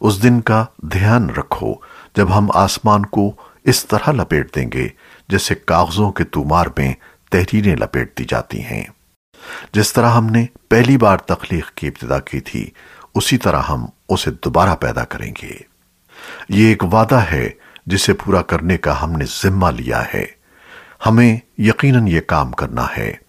اس دن کا دھیان رکھو جب ہم آسمان کو اس طرح لپیٹ دیں گے جیسے کاغذوں کے تومار میں تحریریں لپیٹ دی جاتی ہیں۔ جس طرح ہم نے پہلی بار تخلیق کی ابتدا کی تھی، اسی طرح ہم اسے دوبارہ پیدا کریں گے۔ یہ ایک وعدہ ہے جسے پورا کرنے کا ہم نے ذمہ لیا ہے۔ ہمیں یقیناً یہ کام کرنا ہے۔